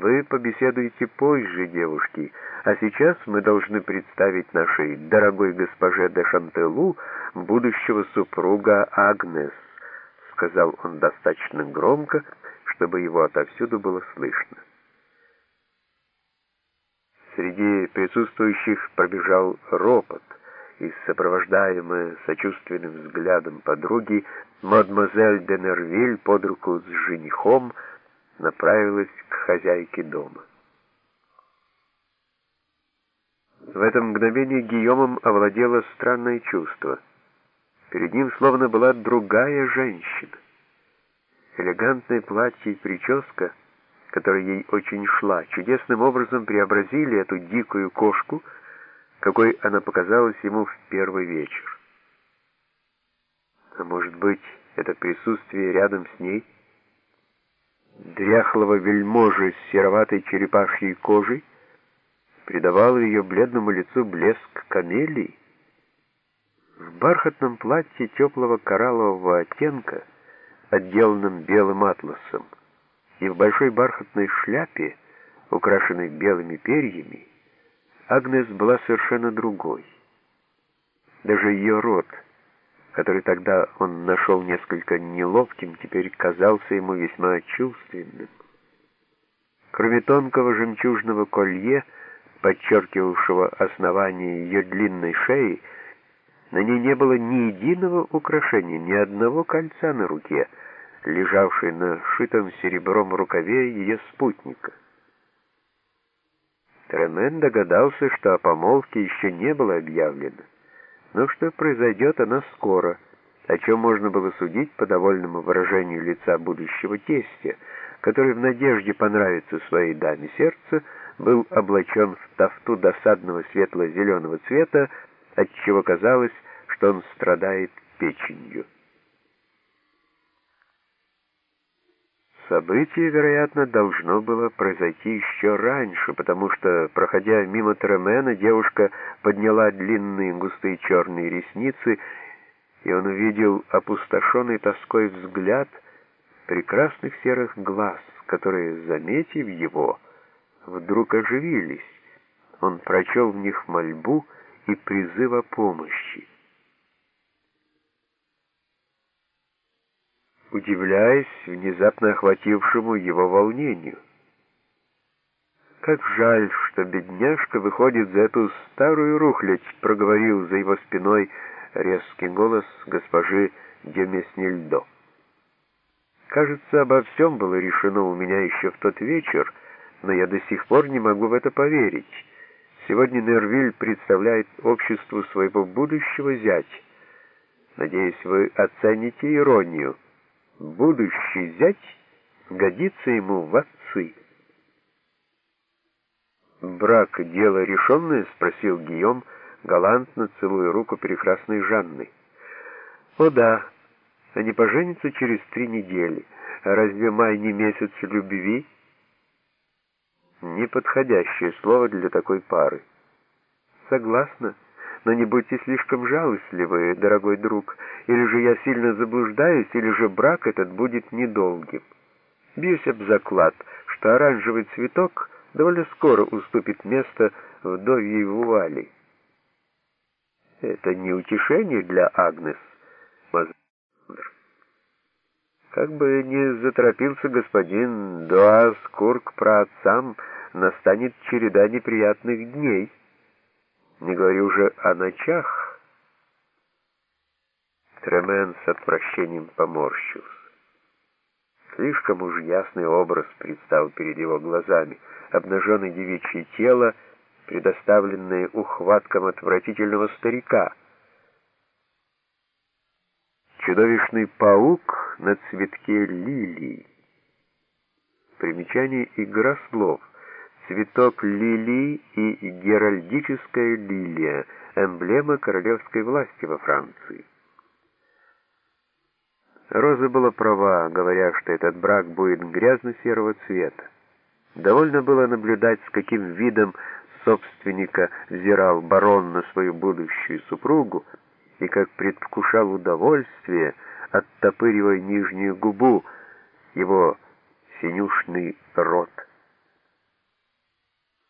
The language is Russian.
Вы побеседуете позже, девушки, а сейчас мы должны представить нашей дорогой госпоже де Шантелу будущего супруга Агнес, сказал он достаточно громко, чтобы его отовсюду было слышно. Среди присутствующих пробежал ропот, и, сопровождаемая сочувственным взглядом подруги, мадемуазель де Нервиль под руку с женихом направилась к хозяйке дома. В это мгновение Гийомом овладело странное чувство. Перед ним словно была другая женщина. Элегантное платье и прическа, которая ей очень шла, чудесным образом преобразили эту дикую кошку, какой она показалась ему в первый вечер. А может быть, это присутствие рядом с ней — дряхлого вельможи с сероватой черепашьей кожей придавало ее бледному лицу блеск камелии. В бархатном платье теплого кораллового оттенка, отделанном белым атласом, и в большой бархатной шляпе, украшенной белыми перьями, Агнес была совершенно другой. Даже ее рот — который тогда он нашел несколько неловким, теперь казался ему весьма чувственным. Кроме тонкого жемчужного колье, подчеркивавшего основание ее длинной шеи, на ней не было ни единого украшения, ни одного кольца на руке, лежавшей на шитом серебром рукаве ее спутника. Тремен догадался, что о помолвке еще не было объявлено но что произойдет она скоро, о чем можно было судить по довольному выражению лица будущего тестя, который в надежде понравиться своей даме сердца был облачен в тафту досадного светло-зеленого цвета, отчего казалось, что он страдает печенью. Событие, вероятно, должно было произойти еще раньше, потому что, проходя мимо Тремена, девушка подняла длинные густые черные ресницы, и он увидел опустошенный тоской взгляд прекрасных серых глаз, которые, заметив его, вдруг оживились. Он прочел в них мольбу и призыв о помощи. Удивляясь внезапно охватившему его волнению. «Как жаль, что бедняжка выходит за эту старую рухлядь», — проговорил за его спиной резкий голос госпожи Демеснильдо. «Кажется, обо всем было решено у меня еще в тот вечер, но я до сих пор не могу в это поверить. Сегодня Нервиль представляет обществу своего будущего зять. Надеюсь, вы оцените иронию» будущий зять годится ему в отцы. «Брак — дело решенное?» — спросил Гийом, галантно целуя руку прекрасной Жанны. «О да, они поженятся через три недели. разве май не месяц любви?» Неподходящее слово для такой пары. «Согласна» но не будьте слишком жалостливы, дорогой друг, или же я сильно заблуждаюсь, или же брак этот будет недолгим. Бьюсь об заклад, что оранжевый цветок довольно скоро уступит место вдовьей вуали. Это не утешение для Агнес, Мазандр. Как бы ни заторопился господин Дуаскур к праотцам, настанет череда неприятных дней не говорю уже о ночах. Тремен с отвращением поморщился. Слишком уж ясный образ предстал перед его глазами. Обнаженное девичье тело, предоставленное ухваткам отвратительного старика. Чудовищный паук на цветке лилии. Примечание игра слов цветок лилии и геральдическая лилия, эмблема королевской власти во Франции. Роза была права, говоря, что этот брак будет грязно-серого цвета. Довольно было наблюдать, с каким видом собственника взирал барон на свою будущую супругу и как предвкушал удовольствие, оттопыривая нижнюю губу, его синюшный рот.